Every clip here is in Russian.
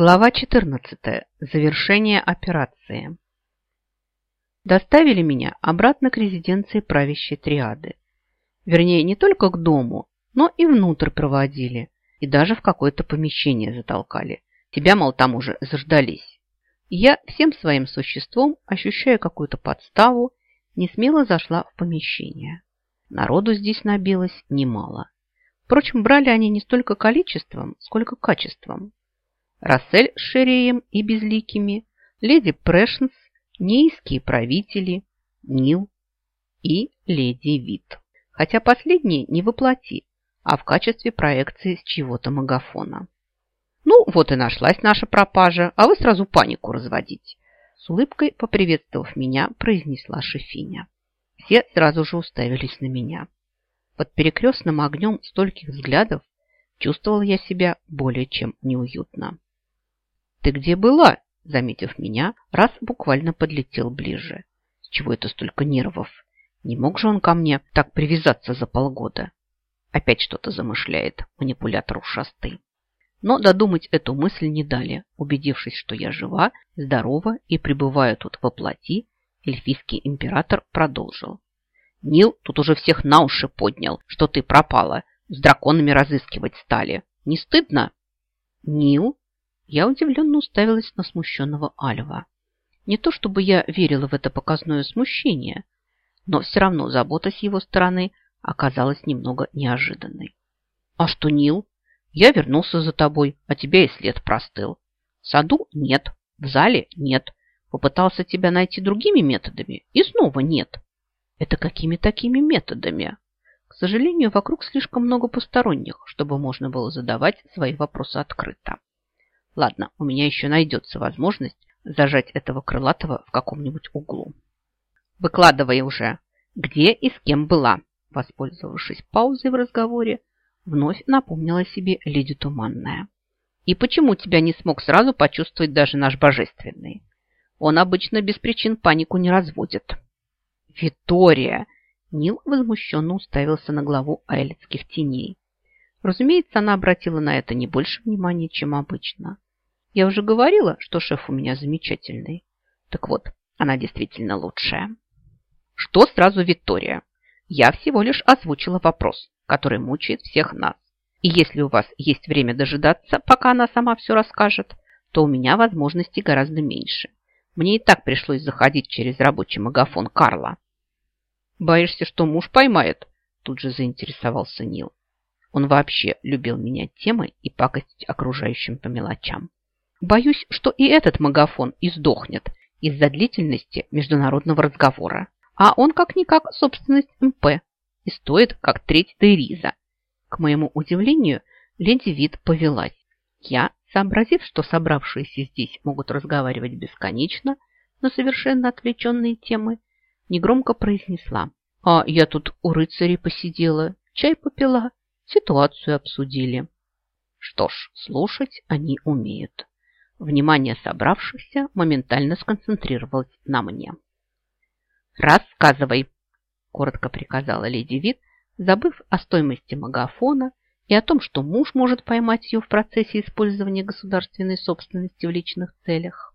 Глава 14. Завершение операции. Доставили меня обратно к резиденции правящей триады. Вернее, не только к дому, но и внутрь проводили, и даже в какое-то помещение затолкали. Тебя, мол, там уже заждались. я всем своим существом, ощущая какую-то подставу, не смело зашла в помещение. Народу здесь набилось немало. Впрочем, брали они не столько количеством, сколько качеством. Рассель с Шереем и Безликими, леди Прэшнс, нейские правители, Нил и леди Вит. Хотя последние не во плоти, а в качестве проекции с чьего-то магофона. Ну, вот и нашлась наша пропажа, а вы сразу панику разводите. С улыбкой, поприветствовав меня, произнесла Шефиня. Все сразу же уставились на меня. Под перекрестным огнем стольких взглядов чувствовал я себя более чем неуютно. «Ты где была?» Заметив меня, раз буквально подлетел ближе. С чего это столько нервов? Не мог же он ко мне так привязаться за полгода? Опять что-то замышляет манипулятор ушастый. Но додумать эту мысль не дали. Убедившись, что я жива, здорова и пребываю тут во плоти, эльфийский император продолжил. Нил тут уже всех на уши поднял, что ты пропала. С драконами разыскивать стали. Не стыдно? Нил? Я удивленно уставилась на смущенного Альва. Не то чтобы я верила в это показное смущение, но все равно забота с его стороны оказалась немного неожиданной. «А что, Нил? Я вернулся за тобой, а тебя и след простыл. В саду нет, в зале нет. Попытался тебя найти другими методами, и снова нет. Это какими такими методами?» К сожалению, вокруг слишком много посторонних, чтобы можно было задавать свои вопросы открыто. Ладно, у меня еще найдется возможность зажать этого крылатого в каком-нибудь углу. Выкладывай уже, где и с кем была. Воспользовавшись паузой в разговоре, вновь напомнила себе леди Туманная. И почему тебя не смог сразу почувствовать даже наш божественный? Он обычно без причин панику не разводит. Витория! Нил возмущенно уставился на главу айлетских теней. Разумеется, она обратила на это не больше внимания, чем обычно. Я уже говорила, что шеф у меня замечательный. Так вот, она действительно лучшая. Что сразу Виктория? Я всего лишь озвучила вопрос, который мучает всех нас. И если у вас есть время дожидаться, пока она сама все расскажет, то у меня возможностей гораздо меньше. Мне и так пришлось заходить через рабочий магафон Карла. «Боишься, что муж поймает?» Тут же заинтересовался Нил. Он вообще любил менять темы и пакостить окружающим по мелочам. Боюсь, что и этот магафон издохнет из-за длительности международного разговора. А он как-никак собственность МП и стоит как треть Дейриза. К моему удивлению, леди Вид повелась. Я, сообразив, что собравшиеся здесь могут разговаривать бесконечно на совершенно отвлеченные темы, негромко произнесла. А я тут у рыцарей посидела, чай попила, ситуацию обсудили. Что ж, слушать они умеют. Внимание собравшихся моментально сконцентрировалось на мне. «Рассказывай!» – коротко приказала леди Вит, забыв о стоимости магафона и о том, что муж может поймать ее в процессе использования государственной собственности в личных целях.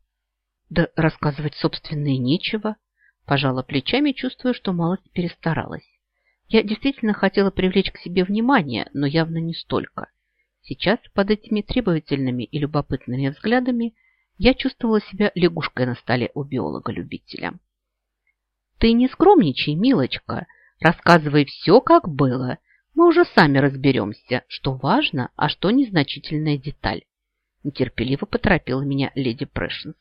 «Да рассказывать, собственно, и нечего», – пожала плечами, чувствуя, что малость перестаралась. Я действительно хотела привлечь к себе внимание, но явно не столько. Сейчас под этими требовательными и любопытными взглядами я чувствовала себя лягушкой на столе у биолога-любителя. «Ты не скромничай, милочка, рассказывай все, как было. Мы уже сами разберемся, что важно, а что незначительная деталь», нетерпеливо поторопила меня леди Прэшенс.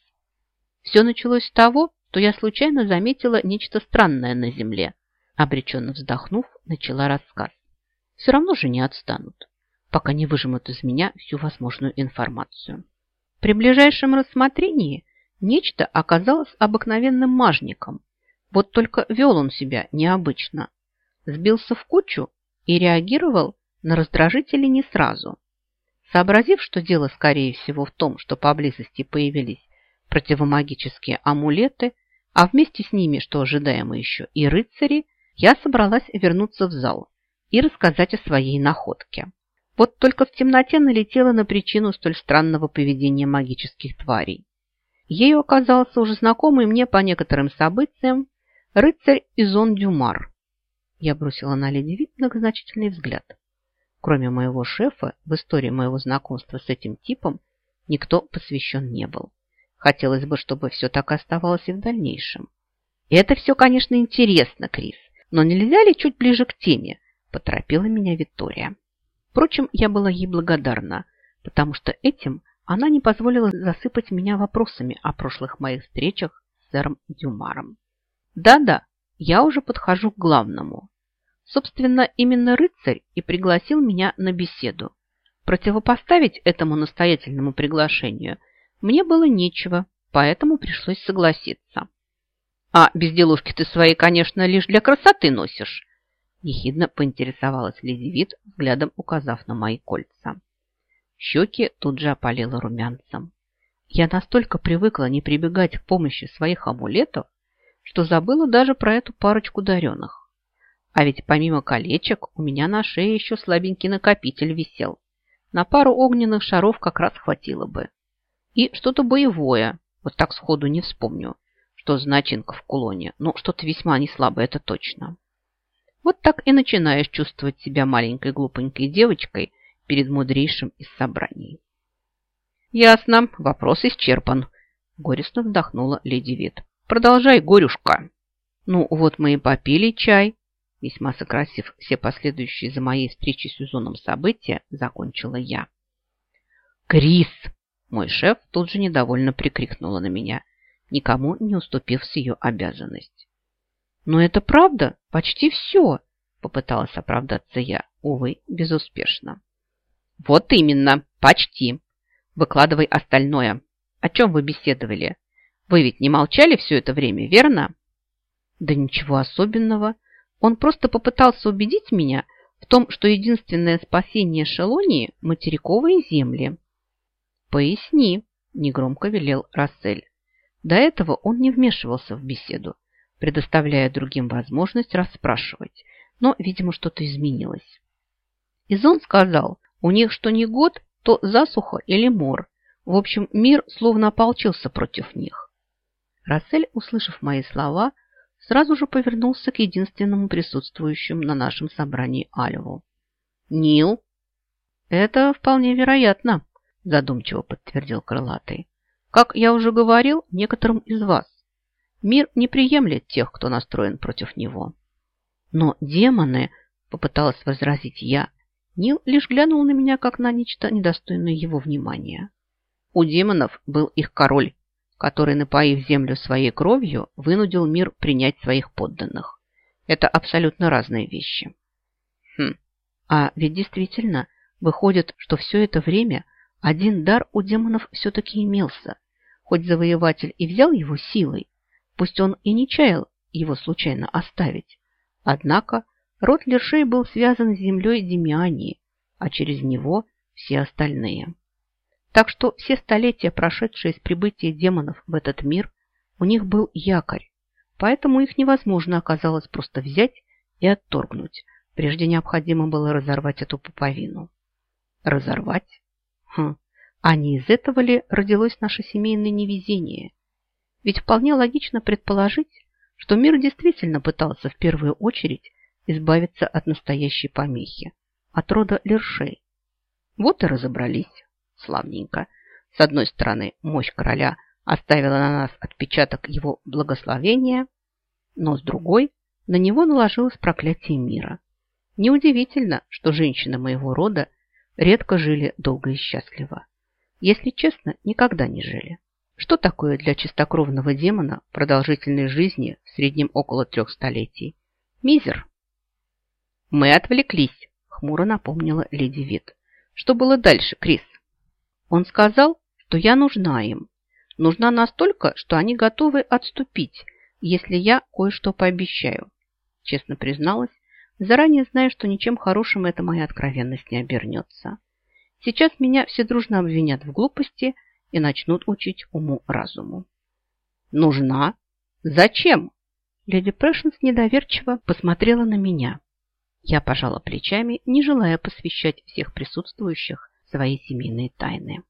Все началось с того, что я случайно заметила нечто странное на земле. Обреченно вздохнув, начала рассказ. Все равно же не отстанут пока не выжмут из меня всю возможную информацию. При ближайшем рассмотрении нечто оказалось обыкновенным мажником. Вот только вел он себя необычно. Сбился в кучу и реагировал на раздражители не сразу. Сообразив, что дело, скорее всего, в том, что поблизости появились противомагические амулеты, а вместе с ними, что ожидаемо еще, и рыцари, я собралась вернуться в зал и рассказать о своей находке. Вот только в темноте налетела на причину столь странного поведения магических тварей. Ею оказался уже знакомый мне по некоторым событиям рыцарь Изон Дюмар. Я бросила на леди вид многозначительный взгляд. Кроме моего шефа, в истории моего знакомства с этим типом никто посвящен не был. Хотелось бы, чтобы все так оставалось и в дальнейшем. Это все, конечно, интересно, Крис, но нельзя ли чуть ближе к теме? Поторопила меня Виктория. Впрочем, я была ей благодарна, потому что этим она не позволила засыпать меня вопросами о прошлых моих встречах с сэром Дюмаром. Да-да, я уже подхожу к главному. Собственно, именно рыцарь и пригласил меня на беседу. Противопоставить этому настоятельному приглашению мне было нечего, поэтому пришлось согласиться. «А безделушки ты свои, конечно, лишь для красоты носишь», ехидно поинтересовалась леди Вит, взглядом указав на мои кольца. Щеки тут же опалило румянцем. Я настолько привыкла не прибегать к помощи своих амулетов, что забыла даже про эту парочку даренных. А ведь помимо колечек у меня на шее еще слабенький накопитель висел. На пару огненных шаров как раз хватило бы. И что-то боевое, вот так сходу не вспомню, что значинка в кулоне, но что-то весьма не слабое, это точно. Вот так и начинаешь чувствовать себя маленькой глупенькой девочкой, перед мудрейшим из собраний. «Ясно, вопрос исчерпан», – горестно вздохнула леди Вит. «Продолжай, горюшка». «Ну, вот мы и попили чай», – весьма сократив все последующие за моей встречей с Юзоном события, закончила я. «Крис!» – мой шеф тут же недовольно прикрикнула на меня, никому не уступив с ее обязанность. «Но это правда, почти все», – попыталась оправдаться я, увы, безуспешно. Вот именно, почти. Выкладывай остальное. О чем вы беседовали? Вы ведь не молчали все это время, верно? Да ничего особенного. Он просто попытался убедить меня в том, что единственное спасение Шелонии – материковые земли. Поясни, негромко велел Рассель. До этого он не вмешивался в беседу, предоставляя другим возможность расспрашивать, но, видимо, что-то изменилось. Изон сказал, у них что не год, то засуха или мор. В общем, мир словно ополчился против них. Рассель, услышав мои слова, сразу же повернулся к единственному присутствующему на нашем собрании Альву. «Нил?» «Это вполне вероятно», – задумчиво подтвердил Крылатый. «Как я уже говорил некоторым из вас, мир не приемлет тех, кто настроен против него». «Но демоны», – попыталась возразить я, – Нил лишь глянул на меня, как на нечто недостойное его внимания. У демонов был их король, который, напоив землю своей кровью, вынудил мир принять своих подданных. Это абсолютно разные вещи. Хм, а ведь действительно выходит, что все это время один дар у демонов все-таки имелся. Хоть завоеватель и взял его силой, пусть он и не чаял его случайно оставить. Однако Род Лершей был связан с землей Демиании, а через него все остальные. Так что все столетия, прошедшие с прибытия демонов в этот мир, у них был якорь, поэтому их невозможно оказалось просто взять и отторгнуть. Прежде необходимо было разорвать эту пуповину. Разорвать? Хм, а не из этого ли родилось наше семейное невезение? Ведь вполне логично предположить, что мир действительно пытался в первую очередь избавиться от настоящей помехи, от рода лершей. Вот и разобрались. Славненько. С одной стороны, мощь короля оставила на нас отпечаток его благословения, но с другой на него наложилось проклятие мира. Неудивительно, что женщины моего рода редко жили долго и счастливо. Если честно, никогда не жили. Что такое для чистокровного демона продолжительной жизни в среднем около трех столетий? Мизер. «Мы отвлеклись», – хмуро напомнила леди Вит. «Что было дальше, Крис?» «Он сказал, что я нужна им. Нужна настолько, что они готовы отступить, если я кое-что пообещаю», – честно призналась, заранее зная, что ничем хорошим эта моя откровенность не обернется. Сейчас меня все дружно обвинят в глупости и начнут учить уму-разуму. «Нужна? Зачем?» Леди Прэшенс недоверчиво посмотрела на меня. Я пожала плечами, не желая посвящать всех присутствующих свои семейные тайны.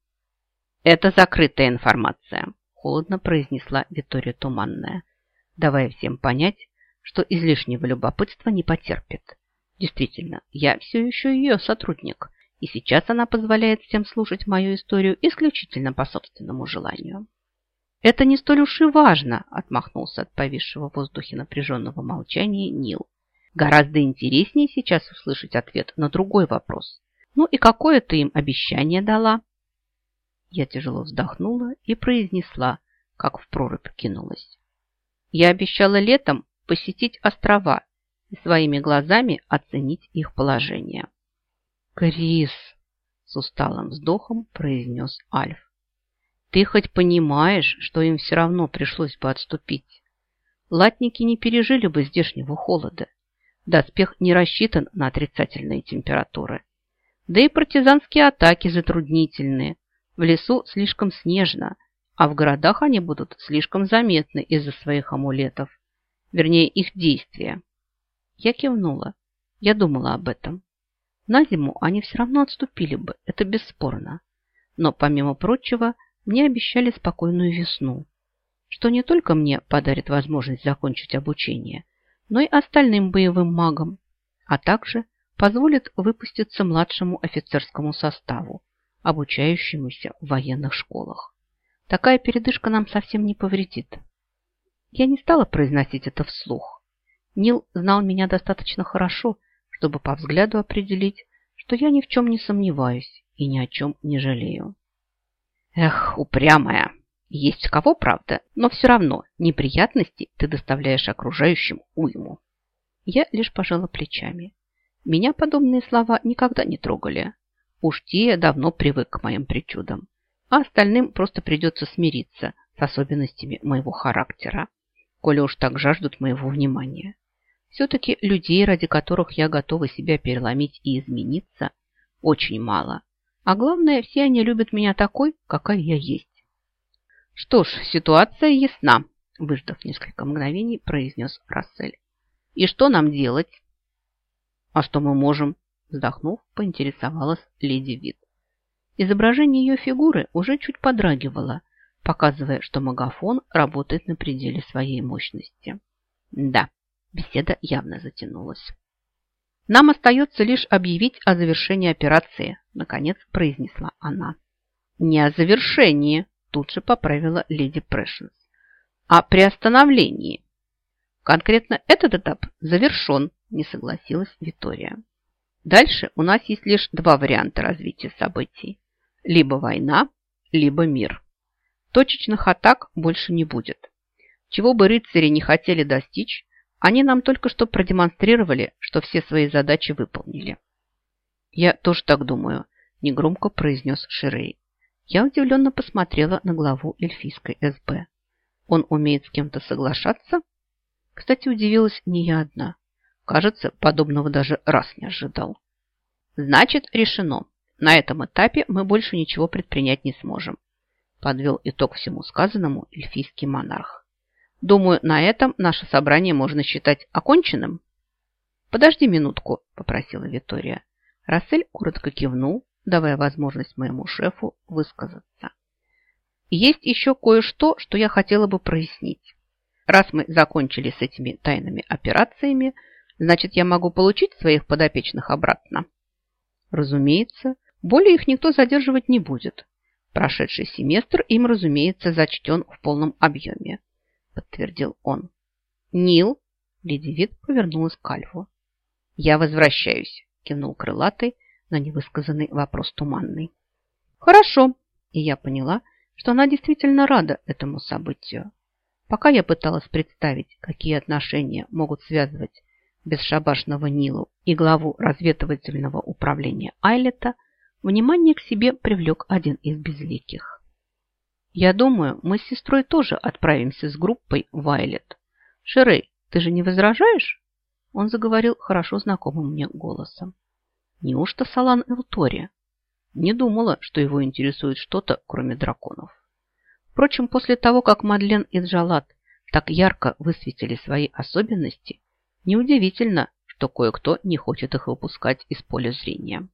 «Это закрытая информация», – холодно произнесла Виктория Туманная, давая всем понять, что излишнего любопытства не потерпит. Действительно, я все еще ее сотрудник, и сейчас она позволяет всем слушать мою историю исключительно по собственному желанию. «Это не столь уж и важно», – отмахнулся от повисшего в воздухе напряженного молчания Нил. «Гораздо интереснее сейчас услышать ответ на другой вопрос. Ну и какое ты им обещание дала?» Я тяжело вздохнула и произнесла, как в прорубь кинулась. Я обещала летом посетить острова и своими глазами оценить их положение. «Крис!» – с усталым вздохом произнес Альф. «Ты хоть понимаешь, что им все равно пришлось бы отступить? Латники не пережили бы здешнего холода. Доспех не рассчитан на отрицательные температуры. Да и партизанские атаки затруднительные. В лесу слишком снежно, а в городах они будут слишком заметны из-за своих амулетов. Вернее, их действия. Я кивнула. Я думала об этом. На зиму они все равно отступили бы, это бесспорно. Но, помимо прочего, мне обещали спокойную весну, что не только мне подарит возможность закончить обучение, но и остальным боевым магам, а также позволит выпуститься младшему офицерскому составу, обучающемуся в военных школах. Такая передышка нам совсем не повредит. Я не стала произносить это вслух. Нил знал меня достаточно хорошо, чтобы по взгляду определить, что я ни в чем не сомневаюсь и ни о чем не жалею. Эх, упрямая! Есть кого, правда, но все равно неприятности ты доставляешь окружающим уйму. Я лишь пожала плечами. Меня подобные слова никогда не трогали. Уж те давно привык к моим причудам, а остальным просто придется смириться с особенностями моего характера, коли уж так жаждут моего внимания. Все-таки людей, ради которых я готова себя переломить и измениться, очень мало. А главное, все они любят меня такой, какая я есть. Что ж, ситуация ясна, выждав несколько мгновений, произнес Рассель. И что нам делать? А что мы можем? Вздохнув, поинтересовалась леди Вит. Изображение ее фигуры уже чуть подрагивало, показывая, что магафон работает на пределе своей мощности. Да, беседа явно затянулась. «Нам остается лишь объявить о завершении операции», – наконец произнесла она. «Не о завершении», – тут же поправила леди Прэшенс, – «а при остановлении». «Конкретно этот этап завершен», – не согласилась Виктория. Дальше у нас есть лишь два варианта развития событий. Либо война, либо мир. Точечных атак больше не будет. Чего бы рыцари не хотели достичь, они нам только что продемонстрировали, что все свои задачи выполнили. Я тоже так думаю, негромко произнес Ширей. Я удивленно посмотрела на главу эльфийской СБ. Он умеет с кем-то соглашаться? Кстати, удивилась не я одна. Кажется, подобного даже раз не ожидал. Значит, решено. На этом этапе мы больше ничего предпринять не сможем. Подвел итог всему сказанному эльфийский монарх. Думаю, на этом наше собрание можно считать оконченным. Подожди минутку, попросила Витория. Рассель коротко кивнул, давая возможность моему шефу высказаться. Есть еще кое-что, что я хотела бы прояснить. Раз мы закончили с этими тайными операциями, Значит, я могу получить своих подопечных обратно? Разумеется, более их никто задерживать не будет. Прошедший семестр им, разумеется, зачтен в полном объеме, подтвердил он. Нил, леди Вит повернулась к Альфу. Я возвращаюсь, кивнул крылатый на невысказанный вопрос туманный. Хорошо, и я поняла, что она действительно рада этому событию. Пока я пыталась представить, какие отношения могут связывать бесшабашного Нилу и главу разведывательного управления Айлета, внимание к себе привлек один из безликих. «Я думаю, мы с сестрой тоже отправимся с группой в Айлет. Шерей, ты же не возражаешь?» Он заговорил хорошо знакомым мне голосом. «Неужто Салан Элтори?» Не думала, что его интересует что-то, кроме драконов. Впрочем, после того, как Мадлен и Джалат так ярко высветили свои особенности, Неудивительно, что кое-кто не хочет их выпускать из поля зрения.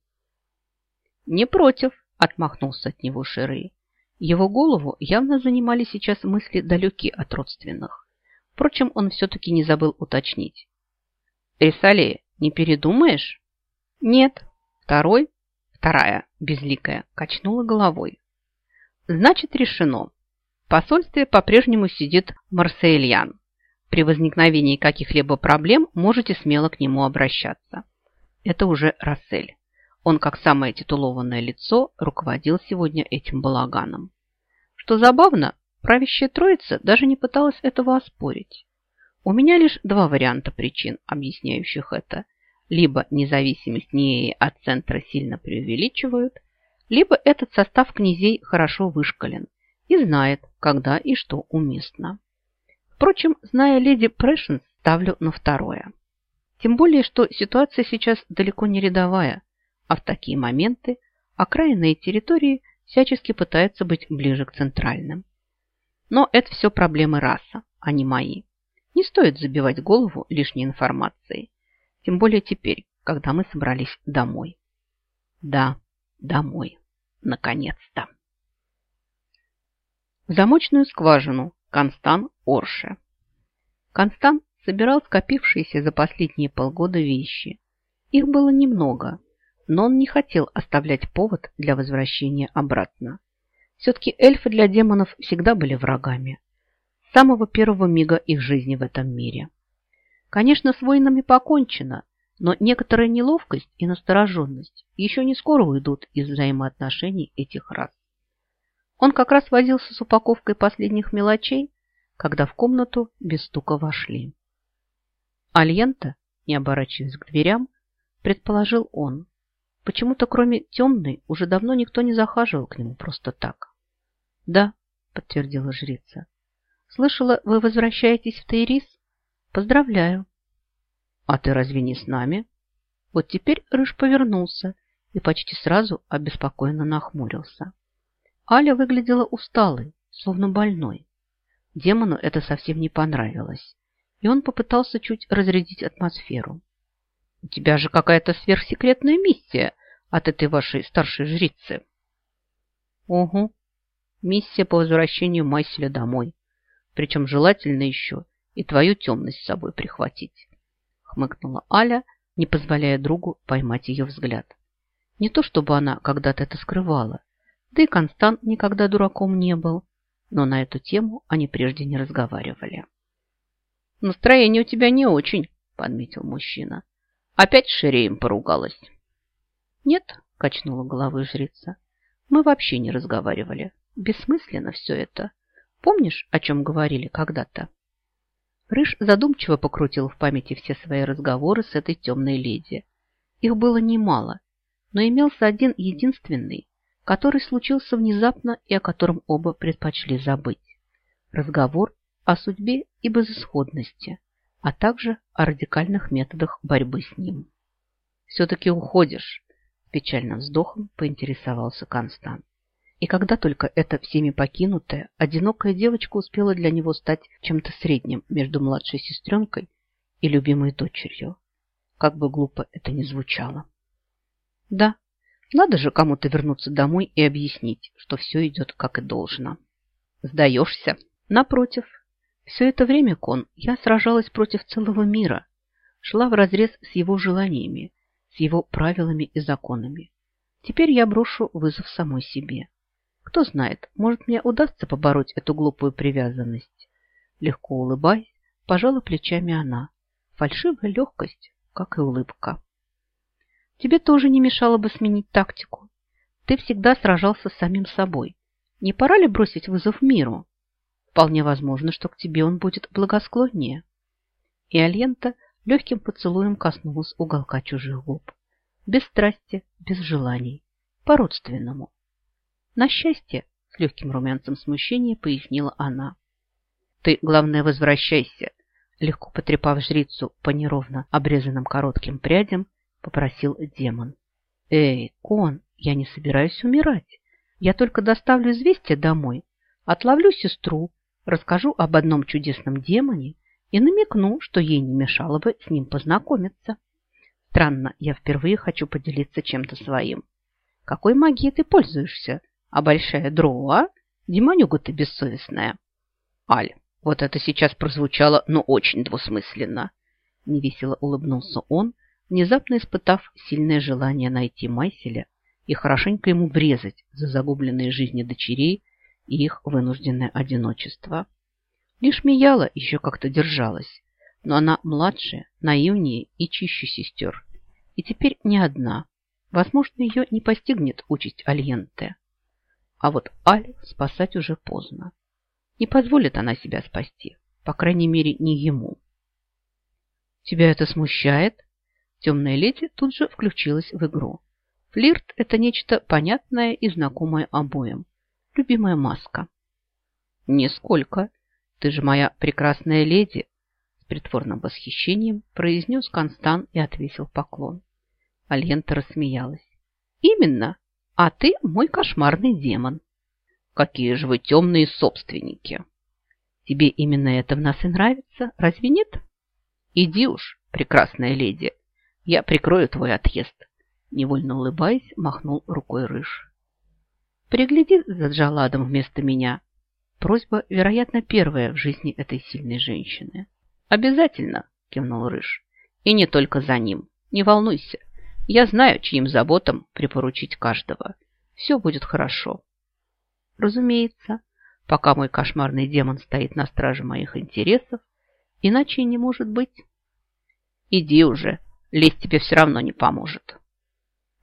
«Не против», – отмахнулся от него Шерей. Его голову явно занимали сейчас мысли далекие от родственных. Впрочем, он все-таки не забыл уточнить. «Рисалея, не передумаешь?» «Нет». Второй, вторая, безликая, качнула головой. «Значит, решено. В посольстве по-прежнему сидит Марсейльян. При возникновении каких-либо проблем можете смело к нему обращаться. Это уже Рассель. Он, как самое титулованное лицо, руководил сегодня этим балаганом. Что забавно, правящая троица даже не пыталась этого оспорить. У меня лишь два варианта причин, объясняющих это. Либо независимость НИЭ от центра сильно преувеличивают, либо этот состав князей хорошо вышкален и знает, когда и что уместно. Впрочем, зная леди Прэшенс, ставлю на второе. Тем более, что ситуация сейчас далеко не рядовая, а в такие моменты окраинные территории всячески пытаются быть ближе к центральным. Но это все проблемы раса, а не мои. Не стоит забивать голову лишней информацией. Тем более теперь, когда мы собрались домой. Да, домой. Наконец-то. В замочную скважину Констан Орше. Констан собирал скопившиеся за последние полгода вещи. Их было немного, но он не хотел оставлять повод для возвращения обратно. Все-таки эльфы для демонов всегда были врагами. С самого первого мига их жизни в этом мире. Конечно, с воинами покончено, но некоторая неловкость и настороженность еще не скоро уйдут из взаимоотношений этих рас. Он как раз возился с упаковкой последних мелочей, когда в комнату без стука вошли. Альента, не оборачиваясь к дверям, предположил он, Почему-то кроме темной уже давно никто не захаживал к нему просто так. Да, подтвердила жрица. Слышала, вы возвращаетесь в Тейрис? Поздравляю. А ты разве не с нами? Вот теперь Рыж повернулся и почти сразу обеспокоенно нахмурился. Аля выглядела усталой, словно больной. Демону это совсем не понравилось, и он попытался чуть разрядить атмосферу. «У тебя же какая-то сверхсекретная миссия от этой вашей старшей жрицы. Угу. Миссия по возвращению Майселя домой. Причем желательно еще и твою темность с собой прихватить. Хмыкнула Аля, не позволяя другу поймать ее взгляд. Не то чтобы она когда-то это скрывала, да и Констант никогда дураком не был, но на эту тему они прежде не разговаривали. «Настроение у тебя не очень», — подметил мужчина. «Опять Ширеем поругалась». «Нет», – качнула головой жрица, – «мы вообще не разговаривали. Бессмысленно все это. Помнишь, о чем говорили когда-то?» Рыж задумчиво покрутил в памяти все свои разговоры с этой темной леди. Их было немало, но имелся один единственный, который случился внезапно и о котором оба предпочли забыть. Разговор о судьбе и безысходности, а также о радикальных методах борьбы с ним. «Все-таки уходишь», Печальным вздохом поинтересовался Констант. И когда только эта всеми покинутая, одинокая девочка успела для него стать чем-то средним между младшей сестренкой и любимой дочерью. Как бы глупо это ни звучало. Да, надо же кому-то вернуться домой и объяснить, что все идет как и должно. Сдаешься? Напротив. Все это время, Кон, я сражалась против целого мира, шла вразрез с его желаниями с его правилами и законами. Теперь я брошу вызов самой себе. Кто знает, может, мне удастся побороть эту глупую привязанность. Легко улыбаясь, пожала плечами она. Фальшивая легкость, как и улыбка. Тебе тоже не мешало бы сменить тактику. Ты всегда сражался с самим собой. Не пора ли бросить вызов миру? Вполне возможно, что к тебе он будет благосклоннее. И Альента легким поцелуем коснулась уголка чужих губ. Без страсти, без желаний, по-родственному. На счастье, с легким румянцем смущения пояснила она. Ты, главное, возвращайся, легко потрепав жрицу по неровно обрезанным коротким прядям, попросил демон. Эй, кон, я не собираюсь умирать. Я только доставлю известие домой, отловлю сестру, расскажу об одном чудесном демоне и намекну, что ей не мешало бы с ним познакомиться. Странно, я впервые хочу поделиться чем-то своим. Какой магией ты пользуешься? А большая дроу, а? Демонюга ты бессовестная. Аль, вот это сейчас прозвучало, но очень двусмысленно. Невесело улыбнулся он, внезапно испытав сильное желание найти Майселя и хорошенько ему врезать за загубленные жизни дочерей и их вынужденное одиночество. Лишь Мияла еще как-то держалась, но она младше, наивнее и чище сестер. И теперь не одна. Возможно, ее не постигнет участь Альенте. А вот Аль спасать уже поздно. Не позволит она себя спасти, по крайней мере, не ему. Тебя это смущает? Темная леди тут же включилась в игру. Флирт – это нечто понятное и знакомое обоим. Любимая маска. Нисколько. Ты же моя прекрасная леди, с притворным восхищением произнес Констан и отвесил поклон. Альента рассмеялась. Именно. А ты мой кошмарный демон. Какие же вы темные собственники. Тебе именно это в нас и нравится, разве нет? Иди уж, прекрасная леди. Я прикрою твой отъезд. Невольно улыбаясь, махнул рукой Рыж. Пригляди за Джаладом вместо меня. Просьба, вероятно, первая в жизни этой сильной женщины. Обязательно, кивнул Рыж. И не только за ним. Не волнуйся. Я знаю, чьим заботам припоручить каждого. Все будет хорошо. Разумеется, пока мой кошмарный демон стоит на страже моих интересов, иначе не может быть. Иди уже, лезть тебе все равно не поможет.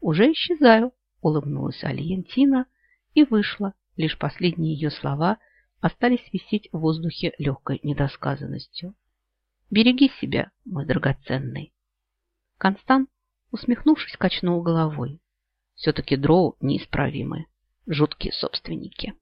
Уже исчезаю, улыбнулась Альентина и вышла. Лишь последние ее слова остались висеть в воздухе легкой недосказанностью. Береги себя, мой драгоценный. Констант усмехнувшись, качнул головой. Все-таки дроу неисправимы, жуткие собственники.